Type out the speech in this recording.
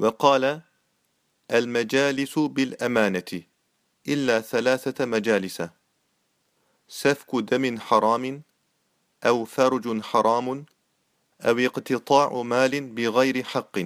وقال المجالس بالأمانة إلا ثلاثة مجالس سفك دم حرام أو فرج حرام أو اقتطاع مال بغير حق.